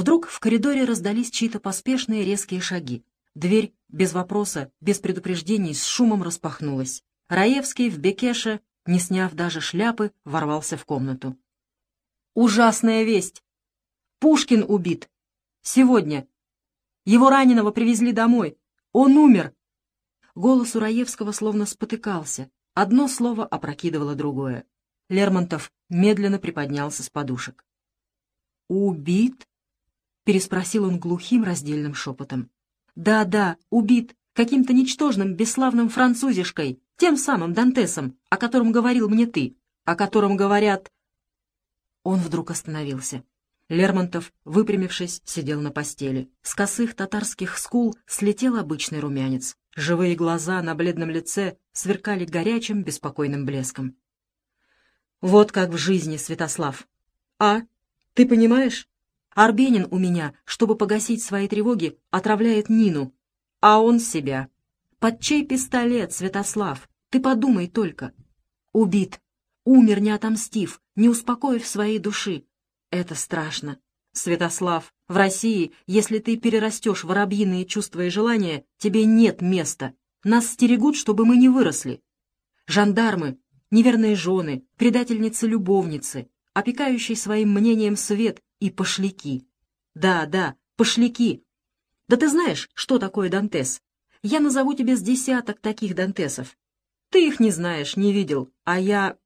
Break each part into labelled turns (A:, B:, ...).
A: Вдруг в коридоре раздались чьи-то поспешные резкие шаги. Дверь без вопроса, без предупреждений, с шумом распахнулась. Раевский в Бекеше, не сняв даже шляпы, ворвался в комнату. «Ужасная весть! Пушкин убит! Сегодня! Его раненого привезли домой! Он умер!» Голос у Раевского словно спотыкался. Одно слово опрокидывало другое. Лермонтов медленно приподнялся с подушек. «Убит?» — переспросил он глухим раздельным шепотом. «Да-да, убит каким-то ничтожным, бесславным французишкой, тем самым Дантесом, о котором говорил мне ты, о котором говорят...» Он вдруг остановился. Лермонтов, выпрямившись, сидел на постели. С косых татарских скул слетел обычный румянец. Живые глаза на бледном лице сверкали горячим, беспокойным блеском. «Вот как в жизни, Святослав. А, ты понимаешь? Арбенин у меня, чтобы погасить свои тревоги, отравляет Нину, а он себя. Под чей пистолет, Святослав? Ты подумай только. Убит, умер, не отомстив, не успокоив своей души. Это страшно. Святослав, в России, если ты перерастешь воробьиные чувства и желания, тебе нет места. Нас стерегут, чтобы мы не выросли. Жандармы, неверные жены, предательницы-любовницы, опекающий своим мнением свет и пошляки. Да, да, пошляки. Да ты знаешь, что такое Дантес? Я назову тебе с десяток таких Дантесов. Ты их не знаешь, не видел, а я...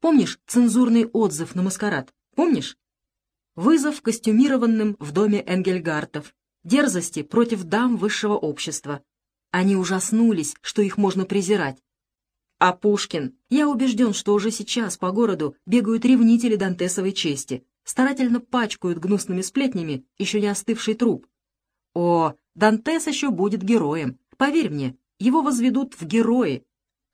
A: Помнишь цензурный отзыв на маскарад? Помнишь? Вызов костюмированным в доме Энгельгартов. Дерзости против дам высшего общества. Они ужаснулись, что их можно презирать. А Пушкин? Я убежден, что уже сейчас по городу бегают ревнители Дантесовой чести, старательно пачкают гнусными сплетнями еще не остывший труп. О, Дантес еще будет героем. Поверь мне, его возведут в герои.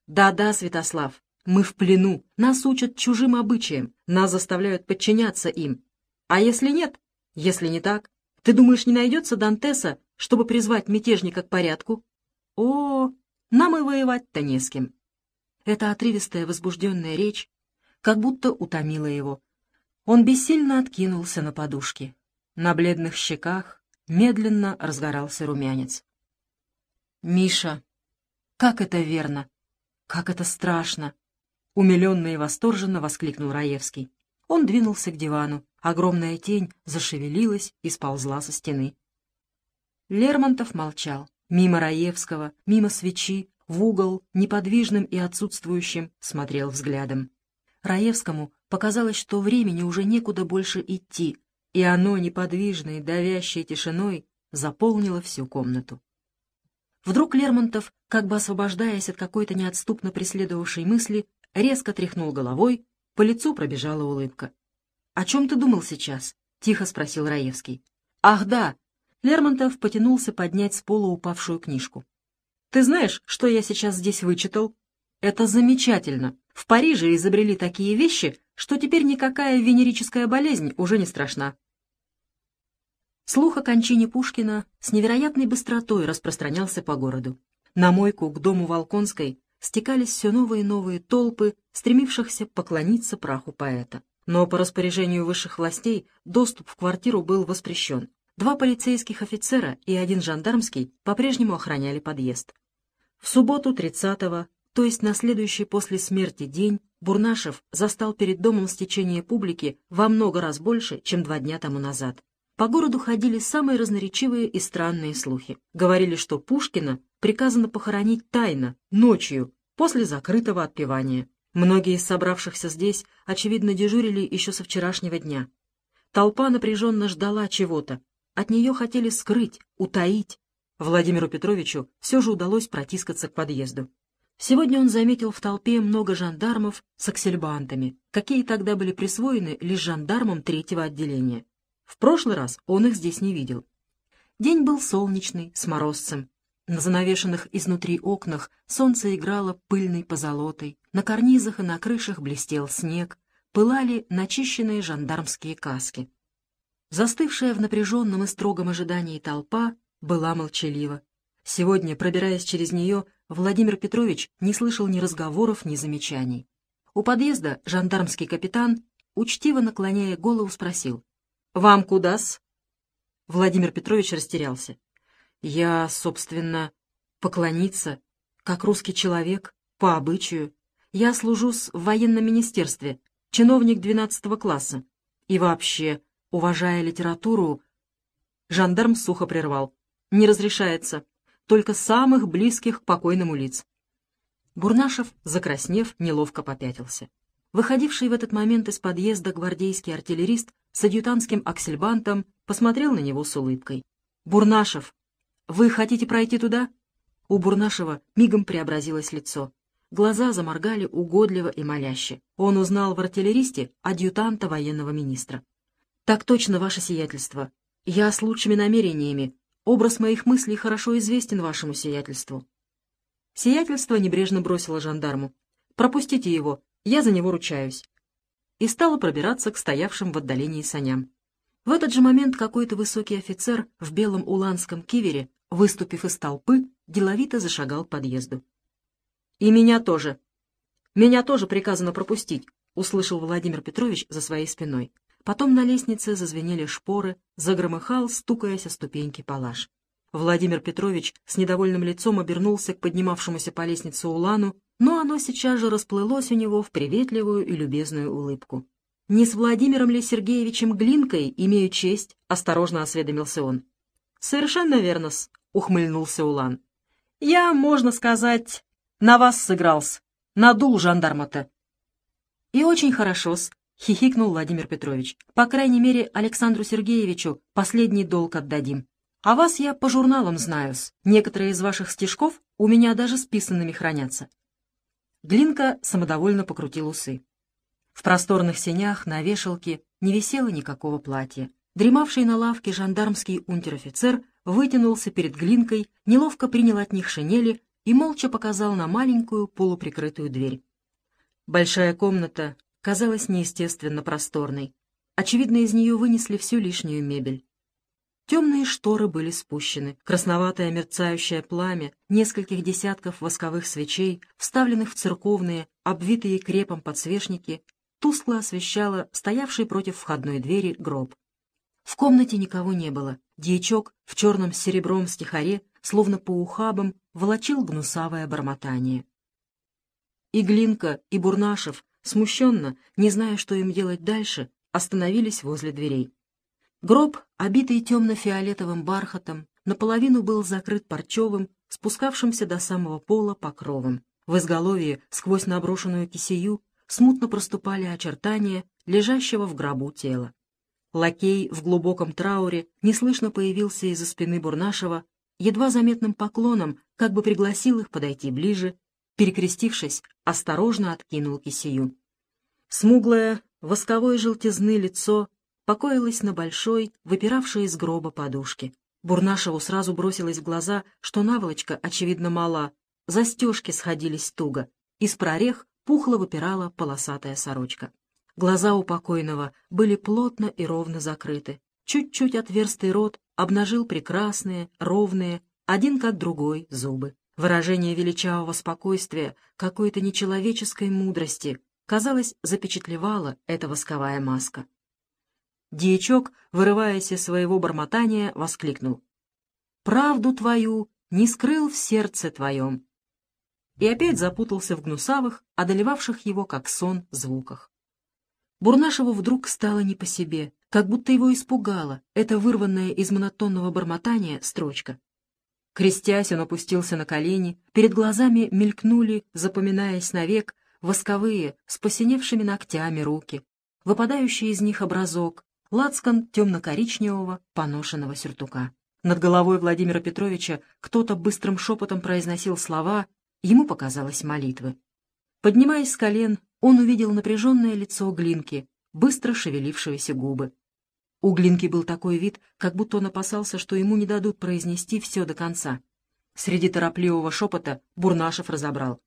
A: Да-да, Святослав, мы в плену, нас учат чужим обычаям, нас заставляют подчиняться им. А если нет? Если не так? Ты думаешь, не найдется Дантеса, чтобы призвать мятежника к порядку? О, нам и воевать-то не с кем. Эта отрывистая возбужденная речь как будто утомила его. Он бессильно откинулся на подушки. На бледных щеках медленно разгорался румянец. «Миша, как это верно! Как это страшно!» Умиленно и восторженно воскликнул Раевский. Он двинулся к дивану. Огромная тень зашевелилась и сползла со стены. Лермонтов молчал. Мимо Раевского, мимо свечи, в угол, неподвижным и отсутствующим, смотрел взглядом. Раевскому показалось, что времени уже некуда больше идти, и оно, неподвижной, давящей тишиной, заполнило всю комнату. Вдруг Лермонтов, как бы освобождаясь от какой-то неотступно преследовавшей мысли, резко тряхнул головой, по лицу пробежала улыбка. «О чем ты думал сейчас?» — тихо спросил Раевский. «Ах, да!» Лермонтов потянулся поднять с пола упавшую книжку. Ты знаешь, что я сейчас здесь вычитал? Это замечательно. В Париже изобрели такие вещи, что теперь никакая венерическая болезнь уже не страшна. Слух о кончине Пушкина с невероятной быстротой распространялся по городу. На мойку к дому Волконской стекались все новые и новые толпы, стремившихся поклониться праху поэта. Но по распоряжению высших властей доступ в квартиру был воспрещен. Два полицейских офицера и один жандармский по-прежнему охраняли подъезд. В субботу 30-го, то есть на следующий после смерти день, Бурнашев застал перед домом стечение публики во много раз больше, чем два дня тому назад. По городу ходили самые разноречивые и странные слухи. Говорили, что Пушкина приказано похоронить тайно, ночью, после закрытого отпевания. Многие из собравшихся здесь, очевидно, дежурили еще со вчерашнего дня. Толпа напряженно ждала чего-то. От нее хотели скрыть, утаить. Владимиру Петровичу все же удалось протискаться к подъезду. Сегодня он заметил в толпе много жандармов с аксельбантами, какие тогда были присвоены лишь жандармам третьего отделения. В прошлый раз он их здесь не видел. День был солнечный, с морозцем. На занавешенных изнутри окнах солнце играло пыльной позолотой, на карнизах и на крышах блестел снег, пылали начищенные жандармские каски. Застывшая в напряженном и строгом ожидании толпа была молчалива. Сегодня, пробираясь через нее, Владимир Петрович не слышал ни разговоров, ни замечаний. У подъезда жандармский капитан, учтиво наклоняя голову, спросил. «Вам куда-с?» Владимир Петрович растерялся. «Я, собственно, поклониться, как русский человек, по обычаю. Я служу в военном министерстве, чиновник двенадцатого класса. И вообще, уважая литературу...» Жандарм сухо прервал. «Не разрешается. Только самых близких к покойному лиц». Бурнашев, закраснев, неловко попятился. Выходивший в этот момент из подъезда гвардейский артиллерист с адъютантским аксельбантом посмотрел на него с улыбкой. «Бурнашев, вы хотите пройти туда?» У Бурнашева мигом преобразилось лицо. Глаза заморгали угодливо и моляще. Он узнал в артиллеристе адъютанта военного министра. «Так точно, ваше сиятельство. Я с лучшими намерениями. Образ моих мыслей хорошо известен вашему сиятельству». Сиятельство небрежно бросило жандарму. «Пропустите его, я за него ручаюсь. И стала пробираться к стоявшим в отдалении саням. В этот же момент какой-то высокий офицер в белом уланском кивере, выступив из толпы, деловито зашагал к подъезду. «И меня тоже. Меня тоже приказано пропустить», — услышал Владимир Петрович за своей спиной. Потом на лестнице зазвенели шпоры, загромыхал, стукаясь о ступеньки палаш. Владимир Петрович с недовольным лицом обернулся к поднимавшемуся по лестнице Улану но оно сейчас же расплылось у него в приветливую и любезную улыбку. «Не с Владимиром ли Сергеевичем Глинкой имею честь?» — осторожно осведомился он. «Совершенно верно-с», — ухмыльнулся Улан. «Я, можно сказать, на вас сыгрался, надул жандарма-то». «И очень хорошо-с», — хихикнул Владимир Петрович. «По крайней мере, Александру Сергеевичу последний долг отдадим. А вас я по журналам знаю-с. Некоторые из ваших стишков у меня даже списанными хранятся. Глинка самодовольно покрутил усы. В просторных сенях на вешалке не висело никакого платья. Дремавший на лавке жандармский унтер-офицер вытянулся перед Глинкой, неловко принял от них шинели и молча показал на маленькую полуприкрытую дверь. Большая комната казалась неестественно просторной. Очевидно, из нее вынесли всю лишнюю мебель. Темные шторы были спущены, красноватое мерцающее пламя нескольких десятков восковых свечей, вставленных в церковные, обвитые крепом подсвечники, тускло освещало стоявший против входной двери гроб. В комнате никого не было. Дьячок в черном с серебром стихаре, словно по ухабам, волочил гнусавое бормотание. И Глинка, и Бурнашев, смущенно, не зная, что им делать дальше, остановились возле дверей. Гроб, обитый темно-фиолетовым бархатом, наполовину был закрыт парчевым, спускавшимся до самого пола покровом. В изголовье, сквозь наброшенную кисею, смутно проступали очертания лежащего в гробу тела. Лакей в глубоком трауре неслышно появился из-за спины Бурнашева, едва заметным поклоном, как бы пригласил их подойти ближе, перекрестившись, осторожно откинул кисею. Смуглое, восковой желтизны лицо покоилась на большой, выпиравшей из гроба подушке. Бурнашеву сразу бросилось в глаза, что наволочка, очевидно, мала, застежки сходились туго, из прорех пухло выпирала полосатая сорочка. Глаза у покойного были плотно и ровно закрыты. Чуть-чуть отверстый рот обнажил прекрасные, ровные, один как другой, зубы. Выражение величавого спокойствия, какой-то нечеловеческой мудрости, казалось, запечатлевала эта восковая маска. Дьячок, вырываясь из своего бормотания, воскликнул. «Правду твою не скрыл в сердце твоем!» И опять запутался в гнусавых, одолевавших его как сон звуках. Бурнашеву вдруг стало не по себе, как будто его испугала эта вырванная из монотонного бормотания строчка. Крестясь, он опустился на колени, перед глазами мелькнули, запоминаясь навек, восковые, с посиневшими ногтями руки, выпадающий из них образок, лацкан темно-коричневого поношенного сюртука. Над головой Владимира Петровича кто-то быстрым шепотом произносил слова, ему показалось молитвы. Поднимаясь с колен, он увидел напряженное лицо Глинки, быстро шевелившиеся губы. У Глинки был такой вид, как будто он опасался, что ему не дадут произнести все до конца. Среди торопливого шепота Бурнашев разобрал.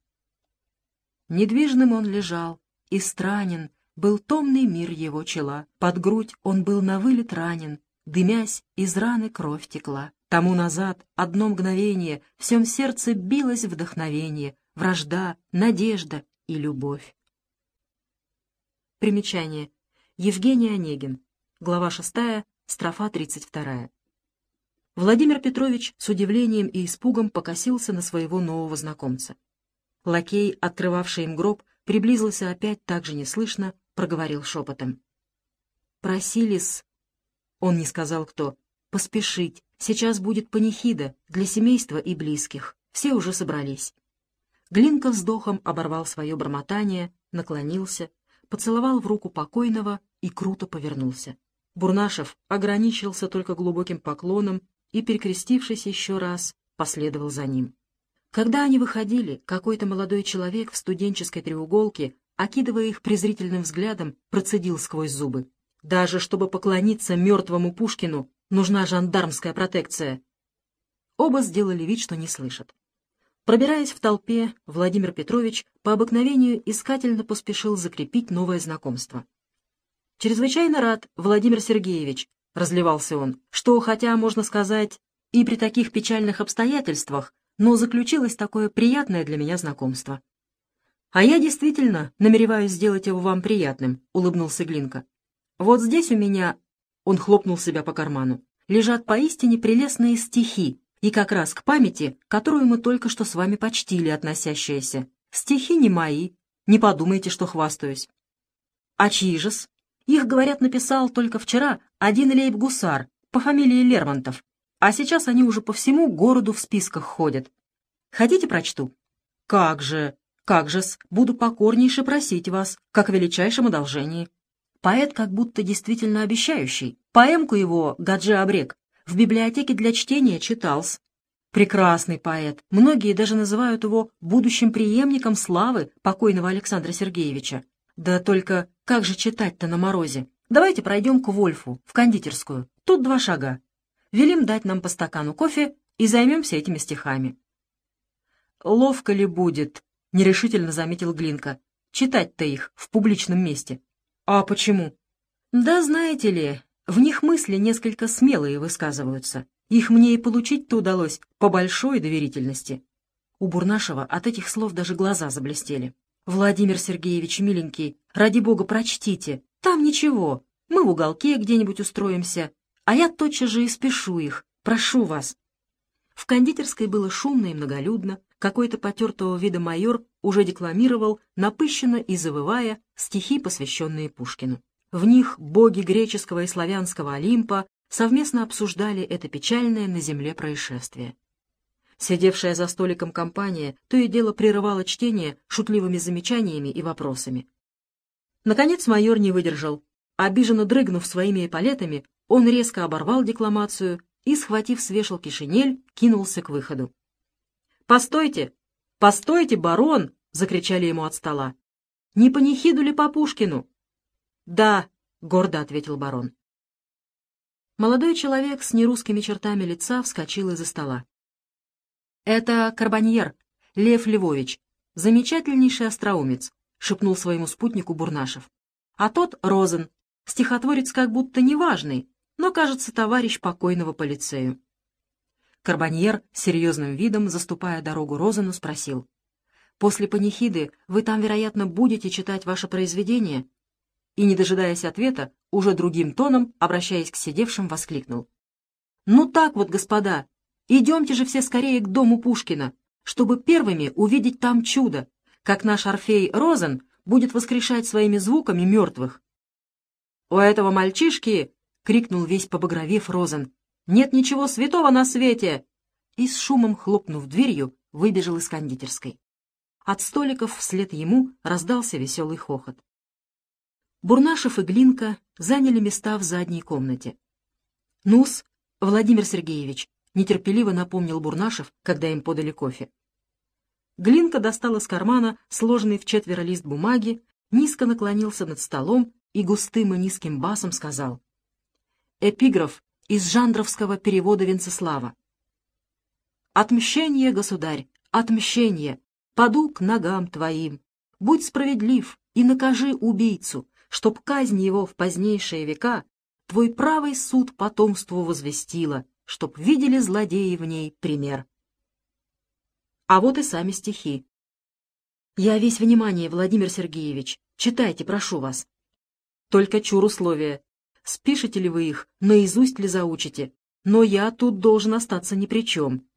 A: Недвижным он лежал, и странен, был томный мир его чела. Под грудь он был на вылет ранен, дымясь, из раны кровь текла. Тому назад, одно мгновение, всем сердце билось вдохновение, вражда, надежда и любовь. Примечание. Евгений Онегин. Глава 6, строфа 32. Владимир Петрович с удивлением и испугом покосился на своего нового знакомца. Лакей, открывавший им гроб, приблизился опять так же неслышно, проговорил шепотом. «Просились...» Он не сказал кто. «Поспешить. Сейчас будет панихида для семейства и близких. Все уже собрались». Глинка вздохом оборвал свое бормотание, наклонился, поцеловал в руку покойного и круто повернулся. Бурнашев ограничился только глубоким поклоном и, перекрестившись еще раз, последовал за ним. Когда они выходили, какой-то молодой человек в студенческой треуголке, окидывая их презрительным взглядом, процедил сквозь зубы. «Даже чтобы поклониться мертвому Пушкину, нужна жандармская протекция». Оба сделали вид, что не слышат. Пробираясь в толпе, Владимир Петрович по обыкновению искательно поспешил закрепить новое знакомство. «Чрезвычайно рад, Владимир Сергеевич», — разливался он, «что, хотя, можно сказать, и при таких печальных обстоятельствах, но заключилось такое приятное для меня знакомство». «А я действительно намереваюсь сделать его вам приятным», — улыбнулся Глинка. «Вот здесь у меня...» — он хлопнул себя по карману. «Лежат поистине прелестные стихи, и как раз к памяти, которую мы только что с вами почтили, относящиеся. Стихи не мои, не подумайте, что хвастаюсь. А чьи же-с? Их, говорят, написал только вчера один лейб-гусар по фамилии Лермонтов, а сейчас они уже по всему городу в списках ходят. Хотите, прочту? Как же, как же-с, буду покорнейше просить вас, как в величайшем одолжении. Поэт как будто действительно обещающий. Поэмку его «Гаджи Абрек» в библиотеке для чтения читался. Прекрасный поэт. Многие даже называют его будущим преемником славы покойного Александра Сергеевича. Да только как же читать-то на морозе? Давайте пройдем к Вольфу, в кондитерскую. Тут два шага. Велим дать нам по стакану кофе и займемся этими стихами. «Ловко ли будет?» — нерешительно заметил Глинка. «Читать-то их в публичном месте». «А почему?» «Да знаете ли, в них мысли несколько смелые высказываются. Их мне и получить-то удалось по большой доверительности. У Бурнашева от этих слов даже глаза заблестели. «Владимир Сергеевич, миленький, ради бога, прочтите. Там ничего. Мы в уголке где-нибудь устроимся. А я тотчас же и спешу их. Прошу вас». В кондитерской было шумно и многолюдно. Какой-то потертого вида майор уже декламировал, напыщенно и завывая, стихи, посвященные Пушкину. В них боги греческого и славянского Олимпа совместно обсуждали это печальное на земле происшествие. Сидевшая за столиком компания то и дело прерывала чтение шутливыми замечаниями и вопросами. Наконец майор не выдержал. Обиженно дрыгнув своими эполетами, он резко оборвал декламацию и, схватив с вешалки шинель, кинулся к выходу. «Постойте! Постойте, барон!» — закричали ему от стола. «Не панихиду ли по Пушкину?» «Да», — гордо ответил барон. Молодой человек с нерусскими чертами лица вскочил из-за стола. «Это Карбаньер, Лев Львович, замечательнейший остроумец», — шепнул своему спутнику Бурнашев. «А тот Розен, стихотворец как будто неважный, но, кажется, товарищ покойного полицею». Карбаньер серьезным видом, заступая дорогу Розену, спросил. «После панихиды вы там, вероятно, будете читать ваше произведение?» и, не дожидаясь ответа, уже другим тоном, обращаясь к сидевшим, воскликнул. «Ну так вот, господа, идемте же все скорее к дому Пушкина, чтобы первыми увидеть там чудо, как наш Орфей Розен будет воскрешать своими звуками мертвых». «У этого мальчишки!» — крикнул весь побагровев Розен. «Нет ничего святого на свете!» И с шумом хлопнув дверью, выбежал из кондитерской. От столиков вслед ему раздался веселый хохот. Бурнашев и Глинка заняли места в задней комнате. «Ну-с, Владимир Сергеевич», — нетерпеливо напомнил Бурнашев, когда им подали кофе. Глинка достал из кармана сложенный в четверо лист бумаги, низко наклонился над столом и густым и низким басом сказал. Эпиграф из жандровского перевода Венцеслава. «Отмщение, государь, отмщение! Паду к ногам твоим! Будь справедлив и накажи убийцу, чтоб казнь его в позднейшие века твой правый суд потомству возвестила, чтоб видели злодеи в ней пример. А вот и сами стихи. Я весь внимание, Владимир Сергеевич. Читайте, прошу вас. Только чур условия. Спишете ли вы их, наизусть ли заучите? Но я тут должен остаться ни при чем.